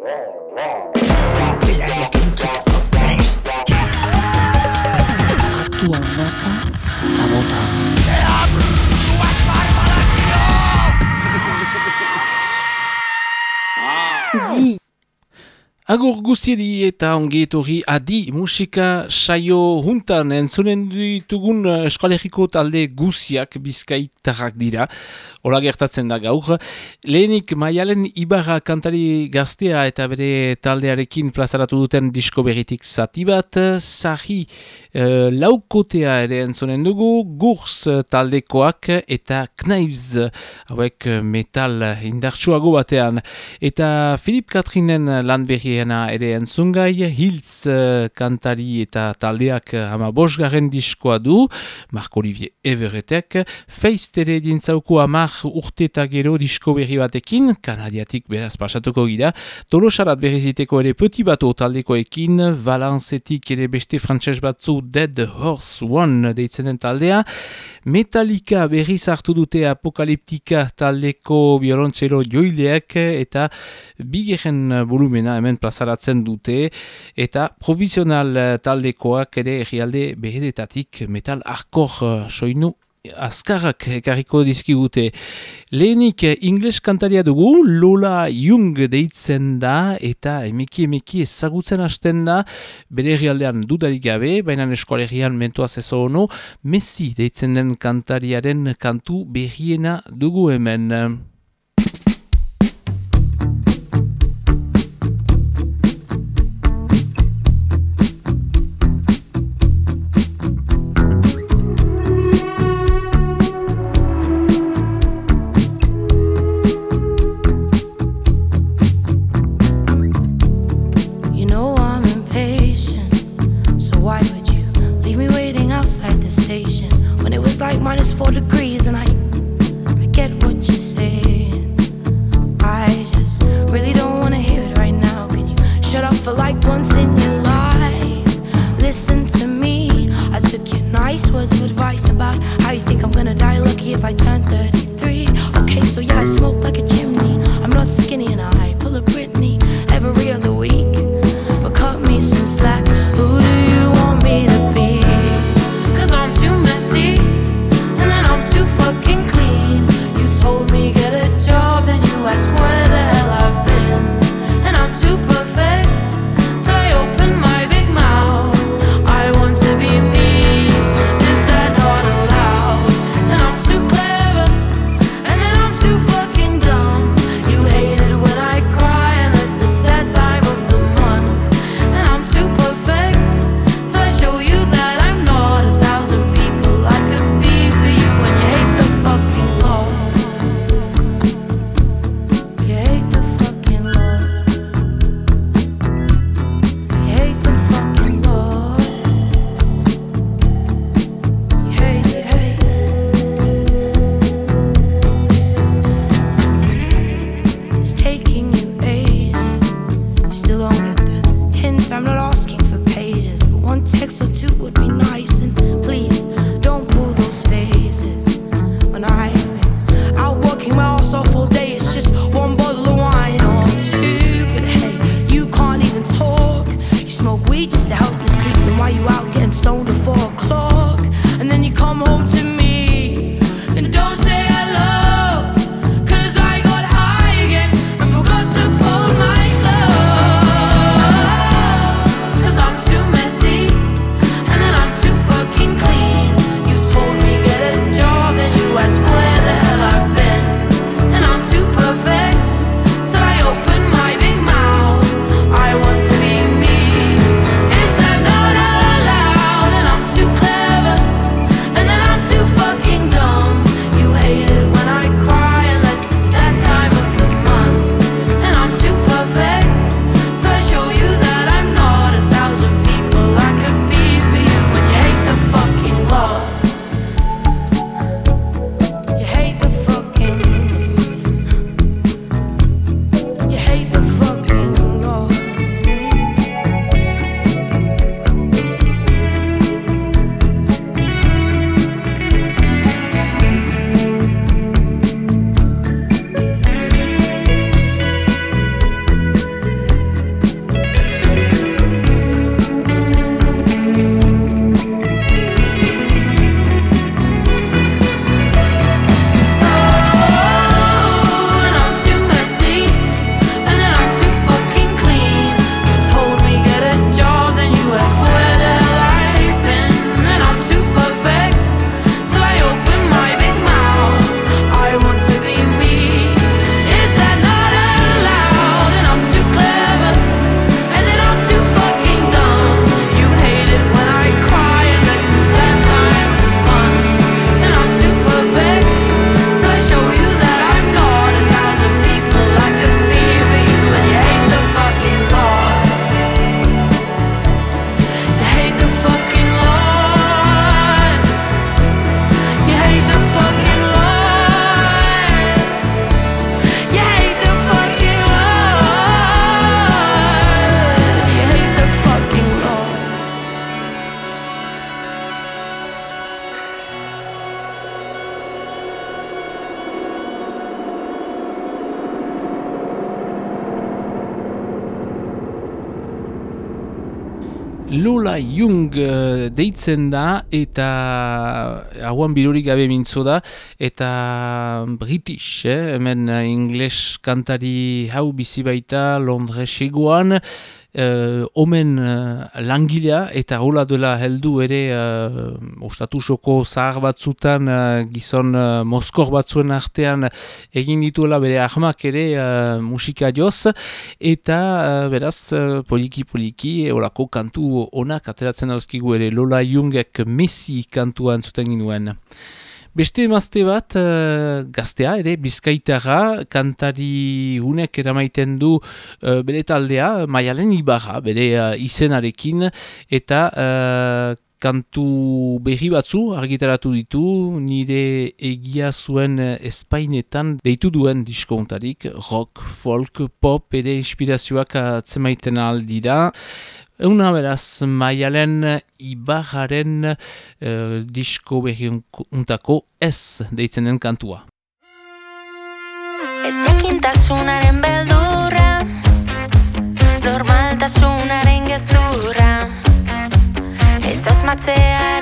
roar, roar. Agur guztieri eta ongi etorri adi musika saio juntan entzunen ditugun eh, eskoalegiko talde guziak bizkaitarrak dira. Hola gertatzen da gaur. Lehenik maialen ibarra kantari gaztea eta bere taldearekin plazaratu duten disko berritik zati bat. Zahi uh, laukotea ere entzunen dugu, gurs taldekoak eta knaiz hauek metal indartsuago batean. Eta Filip Katrinen lan berri Diana ere entzungai, Hiltz uh, kantari eta taldeak uh, ama bosgarren diskoa du, Mark Olivier Everetek, Feist ere dintzauko amar urte eta gero disko berri batekin, kanadiatik beraz pasatuko gira, Tolosarat berriziteko ere peti bato taldekoekin, Valenzetik ere beste frantses batzu Dead Horse One deitzen den taldea, Metallica berriz hartu dute apokaliptika taldeko biolontzero joileak eta bigeren volumena hemen plazaratzen dute eta provisional taldekoak ere herrialde beheretatik metal arkor soinu azkarrak ekarriko dizkigute. Lehenik ingles kantaria dugu, Lola Jung deitzen da eta emeki emeki ezagutzen hasten da, bere herrialdean dudarik gabe, baina eskoalerian mentoaz ez ono, Messi deitzen den kantariaren kantu berriena dugu hemen. Jung uh, deitzen da eta hauan bilurik gabe mintzo da eta british, eh? hemen ingles kantari hau bizi baita Londres egoan uh, omen uh, langilea eta hola dela heldu ere uh, ostatusoko zahar batzutan uh, gizon uh, moskor batzuen artean egin dituela bere ahmak ere uh, musika joz eta uh, beraz uh, poliki poliki horako kantu onak ateratzen dauzkigu ere Lola Jungek Messi kantuan zuten ginuen. Beste emazte bat, uh, gaztea ere, bizkaitara, kantari unek eramaiten du uh, bere taldea, maialen ibarra, bere uh, izenarekin, eta uh, kantu berri batzu argitaratu ditu, nire egia zuen espainetan deitu duen diskontarik, rock, folk, pop, ere inspirazioak atzemaiten aldira. Euna beraz, maialen ibararen uh, disko behiuntako ez deitzen den kantua. Ez jakintasunaren beldurra Normaltasunaren gezurra Ez azmatzearen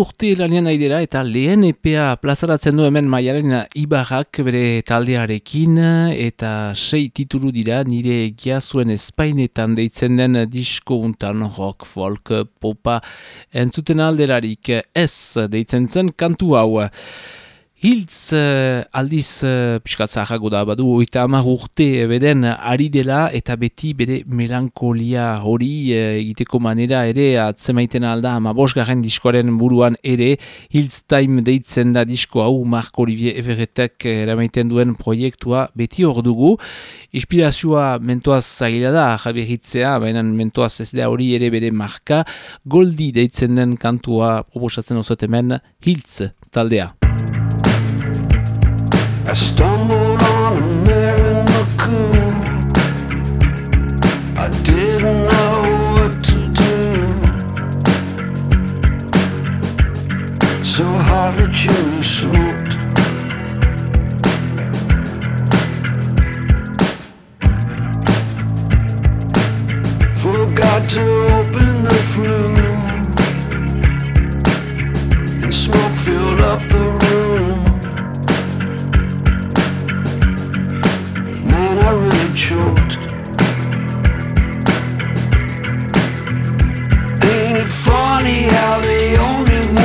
urte lanean nahi dira eta lehen epea plazaratzen du hemen maialen ibarrak bere taldearekin eta sei titulu dira nire egia zuen espainetan deitzen den disko untan rock, folk, popa entzuten alderarik ez deitzen zen kantu hau. Hiltz uh, aldiz uh, piskat zaharrago da badu oita hamar urte beden ari dela eta beti bere melankolia hori uh, egiteko manera ere atzemaiten alda ama bosgarren diskoaren buruan ere. Hiltz Time deitzen da disko hau Marc Olivier Everettek eramaiten duen proiektua. Beti hor dugu inspirazioa mentoaz zaila da jaberritzea baina mentoaz ez da hori ere bere marka. Goldi deitzen den kantua proposatzen osoet hemen Hiltz taldea I stumbled on a Mary McCoo. I didn't know what to do. So hard to choose smoke. Forgot to open the flue. And smoke filled up the room. and I really choked. Ain't it funny how they only one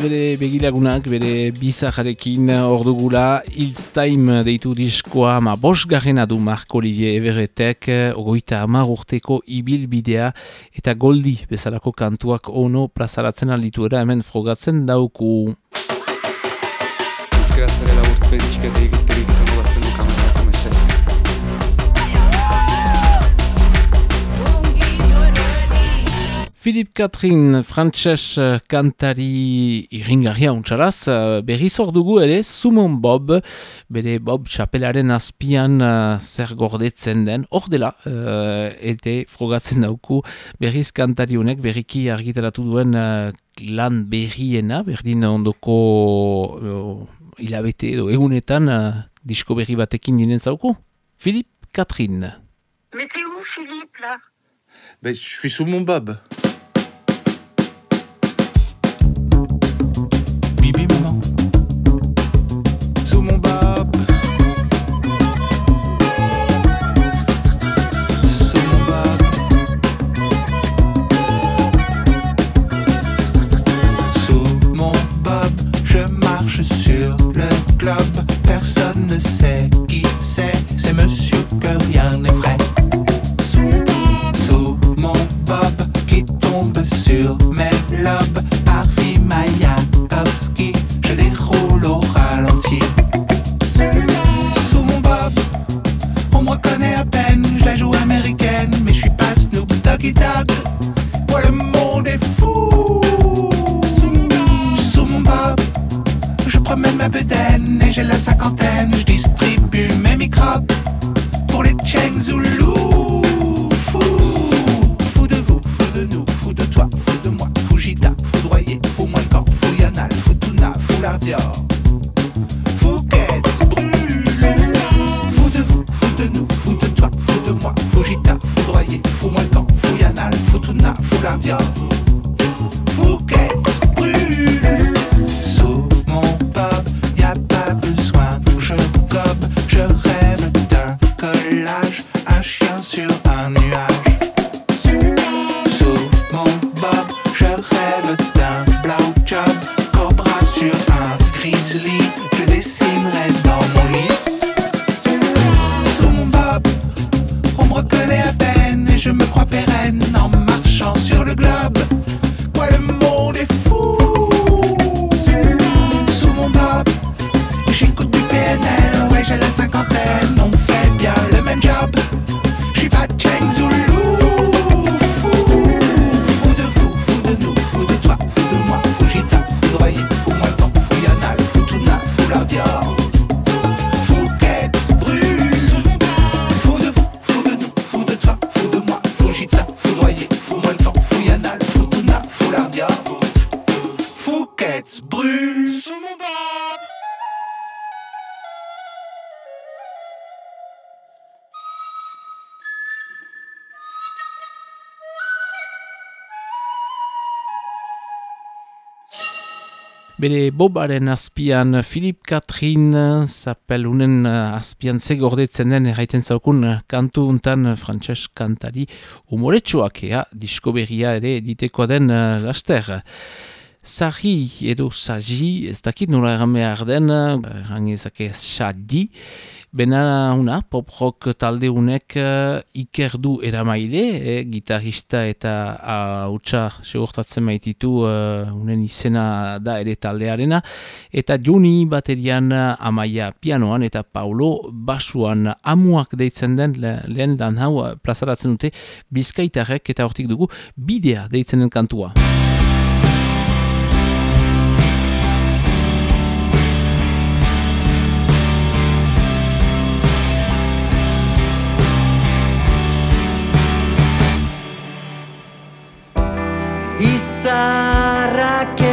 bere begilagunak, bere bizajarekin ordugula, Hiltz Time deitu diskoa, ma bos du Mark Olivier Everetek, ogoita amar urteko ibilbidea, eta goldi bezalako kantuak ono plazaratzen alitu era hemen frogatzen dauku. Euskara zarela urte txikateik Philip Catherine, frantses eh, kantari iringarria untxaraz, eh, berri dugu ere, Sumon Bob, bere Bob Chapelaren azpian uh, zer gordetzen den, hor dela, uh, ete frogatzen dauku, berriz kantari honek, berriki argitaratu duen lan berriena, berdin ondoko uh, hilabete edo egunetan uh, disko berri batekin dinen zauku. Philip Catherine. Mais t'es où, Philippe, là Ben, je suis sous mon bob. Bere bobaren azpian Filip Katrin zapelunen euh, azpian ze gordetzen den erraiten zaukun euh, kantu untan euh, frantses kantari umoretsuak ea disko ere diteko den laster. Zari edo zaji, ez dakit nola erran behar den, erran ezake sadi, bena una, pop-rock talde unek eh, uh, ikerdu eramaile, eh, gitarista eta ah, hautsa uh, segurtatzen maititu uh, eh, unen izena da ere taldearena, eta Juni baterian eh, Amaia pianoan eta Paulo basuan. Amuak deitzen den le, lehen lan hau plazaratzen dute bizkaitarrek eta hortik dugu bidea deitzen den kantua. Isarrake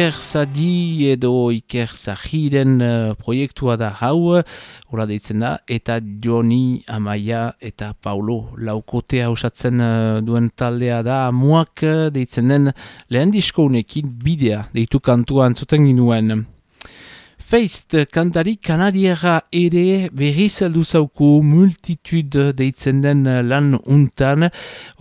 Iker Zadi edo Iker Zahiren uh, proiektua da hau, hola deitzen da, eta Joni Amaia eta Paulo laukotea osatzen uh, duen taldea da, muak uh, deitzen den lehen diskounekin bidea deitu kantua antzuten ginuen. Feist kantari kanadiera ere berriz aldu zauku multitud deitzen den lan untan.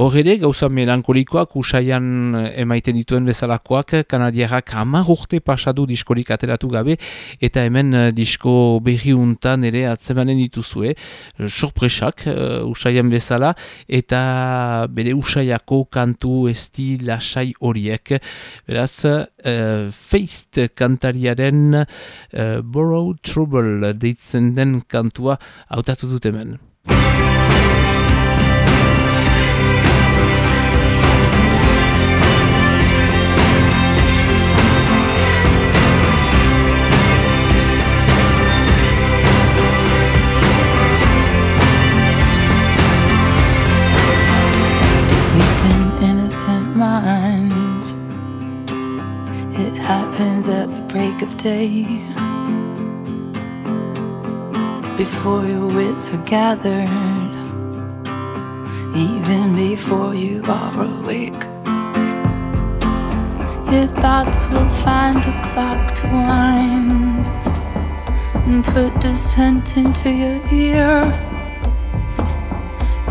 Hor ere gauza melankolikoak usaian emaiten dituen bezalakoak kanadierak hamar urte pasadu diskorik ateratu gabe eta hemen disko berri untan ere atzemanen dituzue. Sorpresak uh, usaian bezala eta bere usaiako kantu esti lasai horiek. Beraz, uh, Feist kantariaren uh, Borrow Trouble deitzen den kantua hautatu dut hemen. Day. Before your wits are gathered, even before you are awake. Your thoughts will find a clock to wind and put dissent into your ear.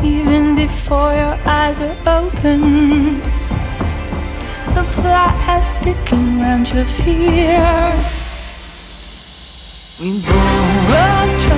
Even before your eyes are open, the plot has thickened round your fear rainbow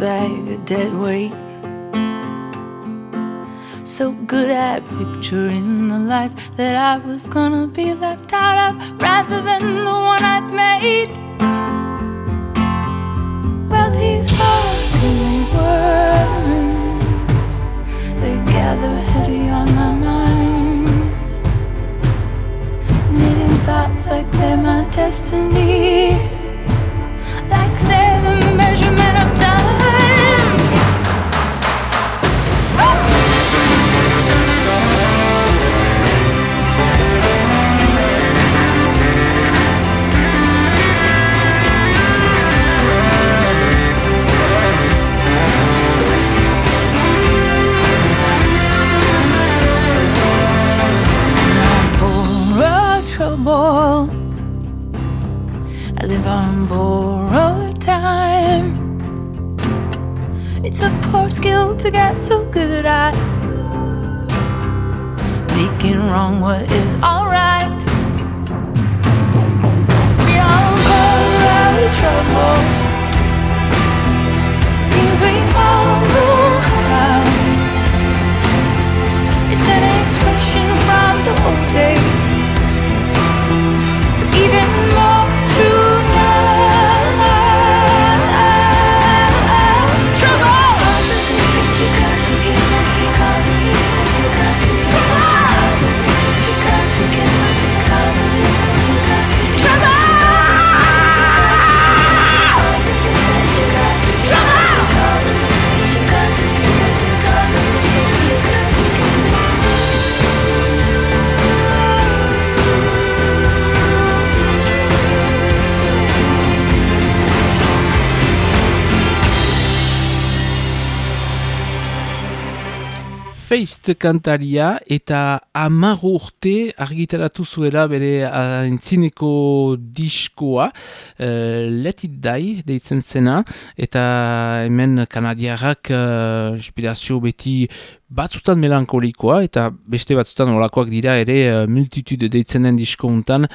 bag of dead weight. So good at picturing the life that I was gonna be left out of rather than the one I'd made. Well, these ugly words, they gather heavy on my mind. Knitting thoughts like they're my destiny, like they're the on borrowed time. It's a poor skill to get so good at making wrong what is alright. We all borrow trouble. Seems we all know how. It's an expression from the old days, feist kantaria eta amar urte argitaratu zuela bere aintzineko diskoa uh, Let It Die deitzen zena eta hemen kanadiarrak uh, inspirazio beti batzutan melankolikoa eta beste batzutan olakoak dira ere uh, multitude deitzen den disko untan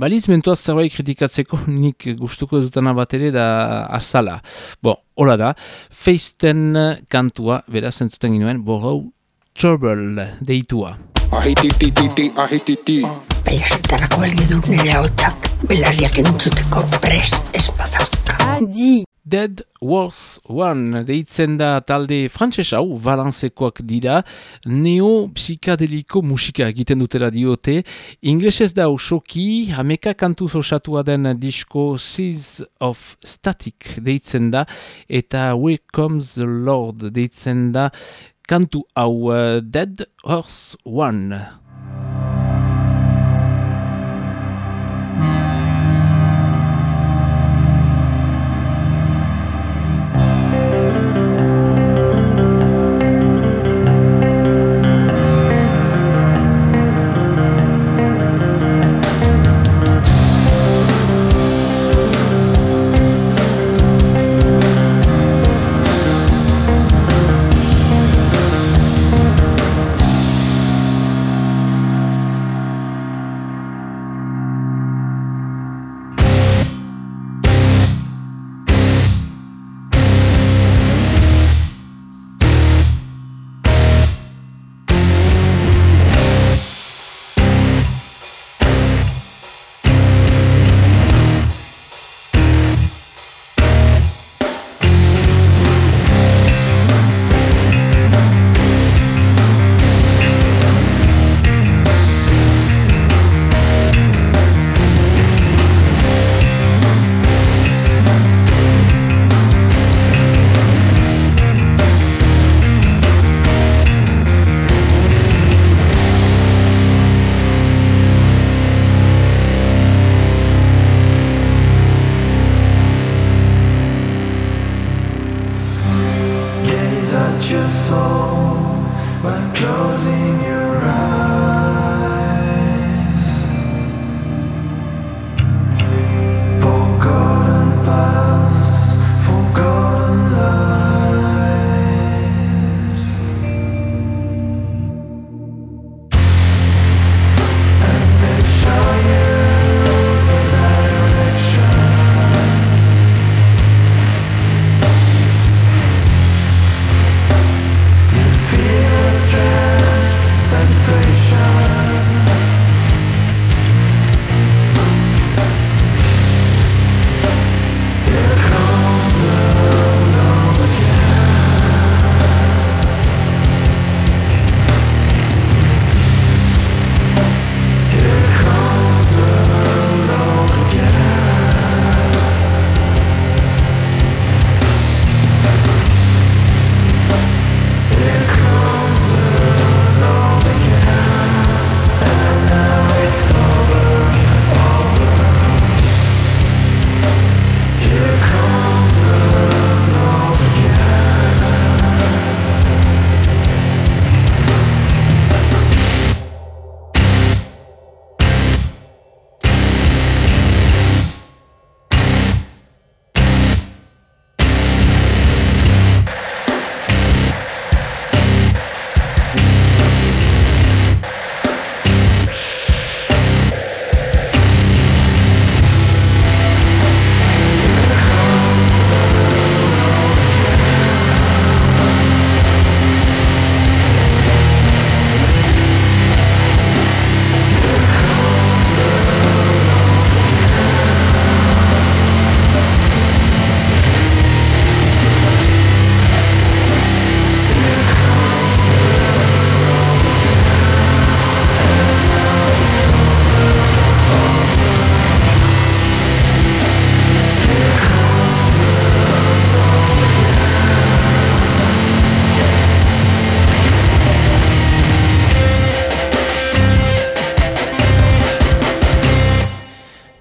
Baliz mentuaz zerbait kritikatzeko nik gustuko dutana bat ere da azala. Bon, hola da, feisten kantua, beraz entzuten ginoen, borrau Trouble deitua. Ahititititi, ahititi. Baina zutarako belgi dut nire hautak, belarriak entzuteko prez ez badauka. Adi. Dead Wars One deitzen da talde frantses hau, valantzekoak dira, neo-psikadeliko musika egiten dutera diote, inglesez da usoki, hameka kantuz osatua den disko Seas of Static deitzen da, eta Where Comes the Lord deitzen da, kantu hau uh, Dead Horse One.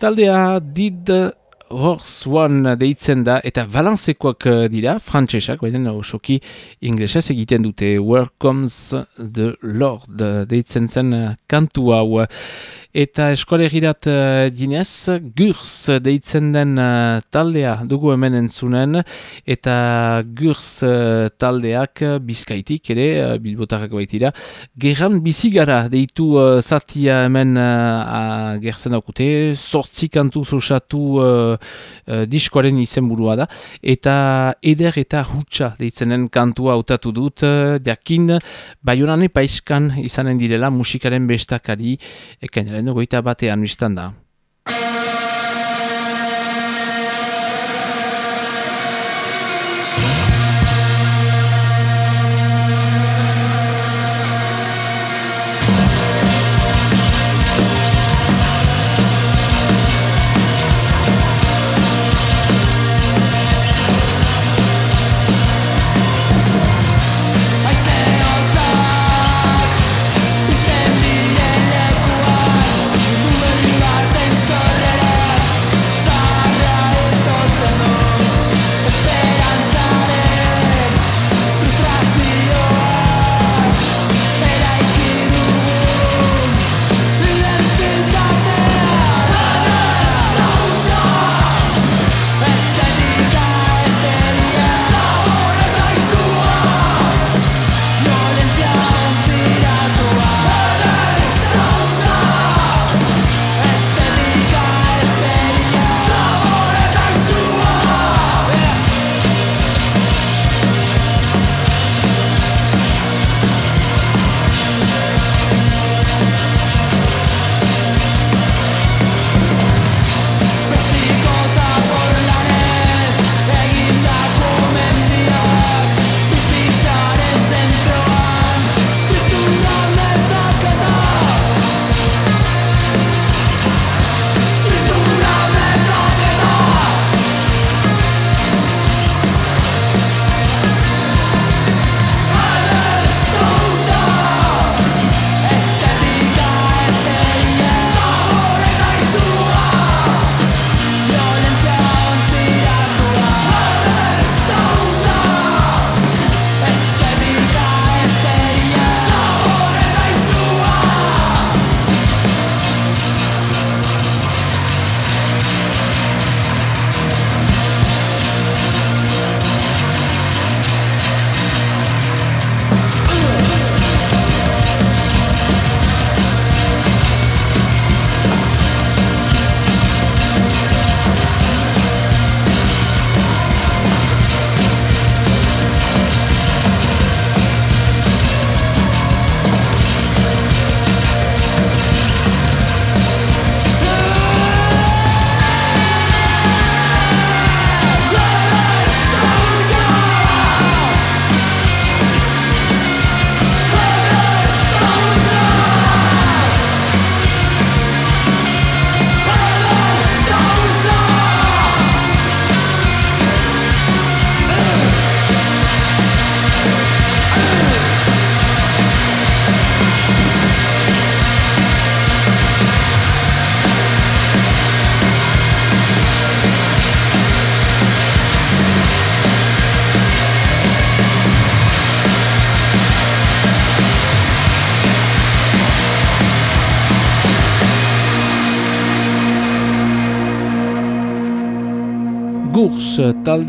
Taldea Did Horse One deitzen da, eta balancekoak eh, dira, frantsesak, baina osoki inglesez egiten dute. Where comes the Lord deitzen zen eh, kantu hau. Eta eskolegirat uh, dinez, gurs deitzen den uh, taldea dugu hemen entzunen, eta gurs uh, taldeak bizkaitik ere, uh, bilbotarrak baitira, gerran bizigara deitu uh, zatia hemen uh, gertzen daukute, sortzi kantu sosatu uh, uh, diskoaren izenburua da, eta eder eta hutsa deitzenen kantua hautatu dut, uh, jakin, baionane paiskan izanen direla musikaren bestakari, ekainaren goita batean biztan da.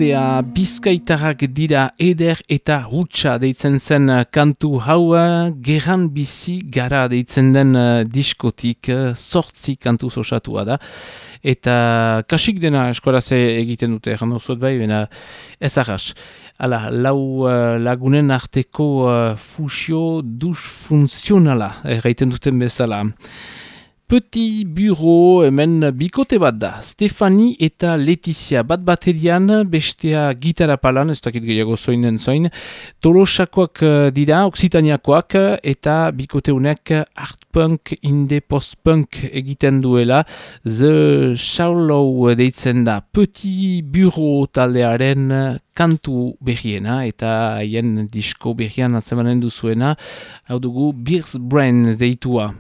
Taldea bizkaitarrak dira eder eta hutsa deitzen zen kantu hau geran bizi gara deitzen den uh, diskotik sortzi kantu zosatua da eta kasik dena eskoraze egiten dute egan duzut bai, bena ez arras. Hala, lau uh, lagunen arteko uh, fusio dus funzionala, erraiten duten bezala. Petit Bureau hemen bikote bat da. Stefani eta Letizia bat baterian, bestea gitara palan, ez dakit gehiago zoin den zoin. Tolosakoak eh, dira, Oksitaniakoak, eta bikote honek art punk, inde post-punk egiten duela. The Shallow deitzen da Petit Bureau taldearen kantu berriena eta haien disko berrian atzemanen duzuena. Hau dugu Beers Brain deitua.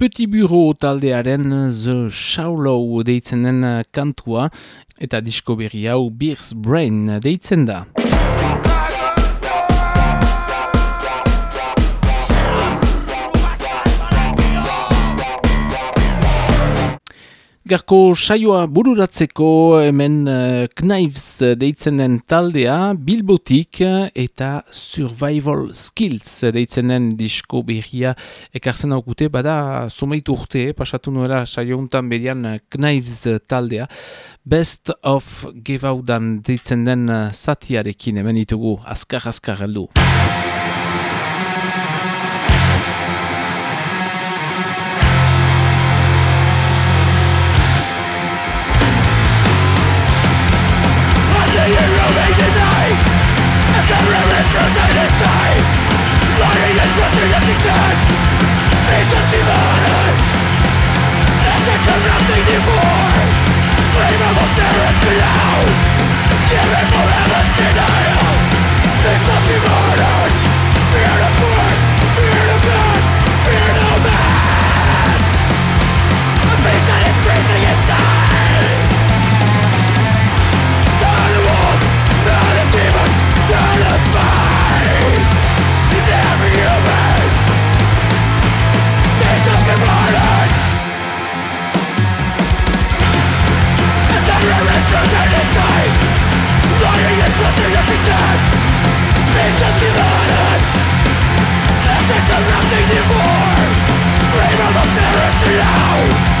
Petit Bureau taldearen The Shallow deitzen den kantua eta disko berri hau Beers Brain deitzen da. Garko saioa bururatzeko hemen uh, Knives deitzen den taldea, Bilbotik eta Survival Skills deitzen den disko berria ekartzen aukute, bada zumeitu urte, eh, pasatu nuela saio untan bedian Knives taldea. Best of Give Outan deitzen den zatiarekin hemen ditugu, azkar-azkar heldu. This there is love.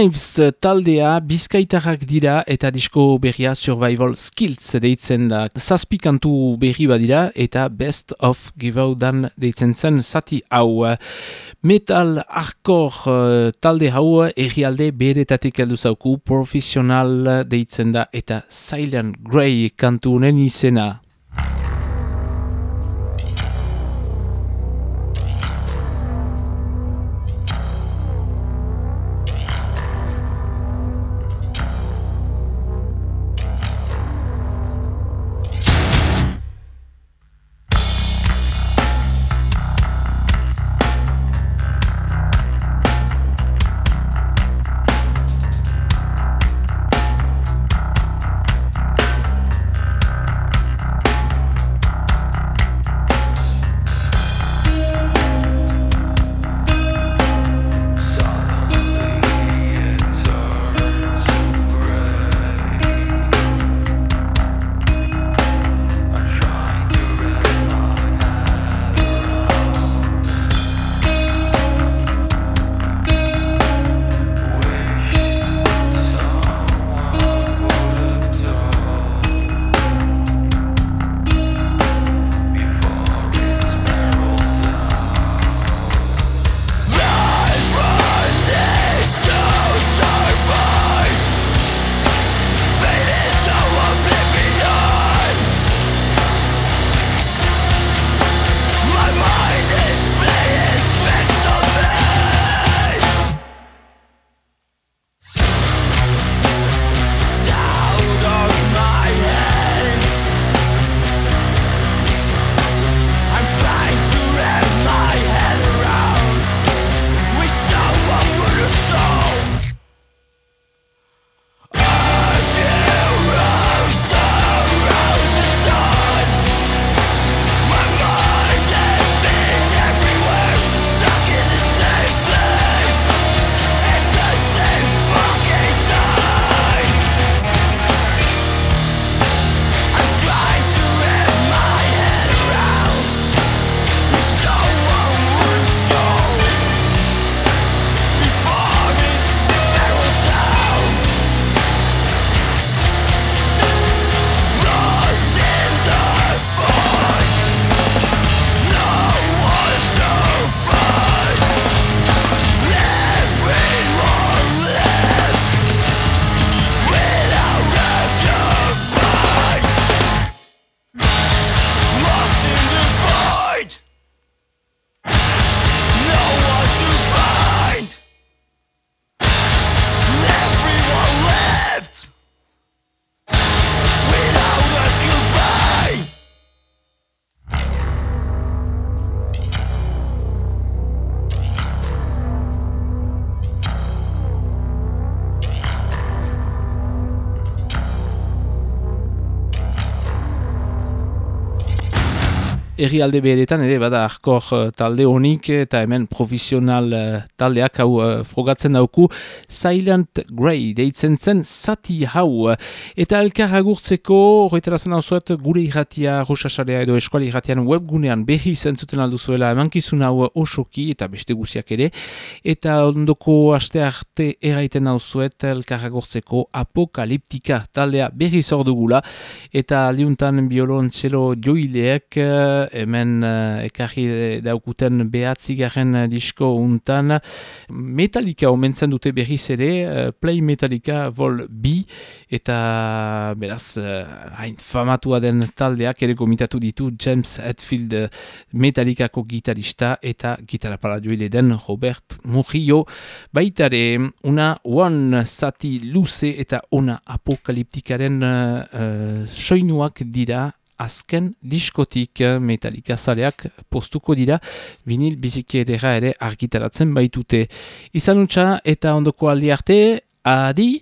Knives taldea bizkaitarrak dira eta disko berria Survival Skills deitzen da. Zazpi kantu berri badira eta Best of Givaudan deitzen zen zati hau. Metal hardcore uh, talde hau errialde beretatik heldu zauku profesional deitzen da eta Silent Grey kantu nen izena. Herrialde beheretan ere bada arkor eh, talde honik eta hemen profesional eh, taldeak hau eh, frogatzen dauku Silent Grey deitzen zen zati hau. Eta elkar agurtzeko horretarazen hau zuet gure irratia rosasarea edo eskuali irratian webgunean berri zentzuten alduzuela emankizun hau osoki eta beste guziak ere. Eta ondoko aste arte eraiten hau zuet elkar agurtzeko apokaliptika taldea berri zordugula. Eta aldiuntan biolontxelo joileek eh, hemen eh, ekarri daukuten behatzigaren disko untan. Metallica omentzen dute berriz ere eh, Play Metallica Vol B eta beraz eh, hain famatua den taldeak ere gomitatu ditu James Hetfield eh, Metallicako gitarista eta gitarra joile den Robert Murillo. Baitare una one zati luze eta ona apokaliptikaren uh, uh, soinuak dira azken diskotik eh, Metallica zaleak postuko dira vinil biziki edera ere argitaratzen baitute. Izan utxa eta ondoko aldi arte, adi!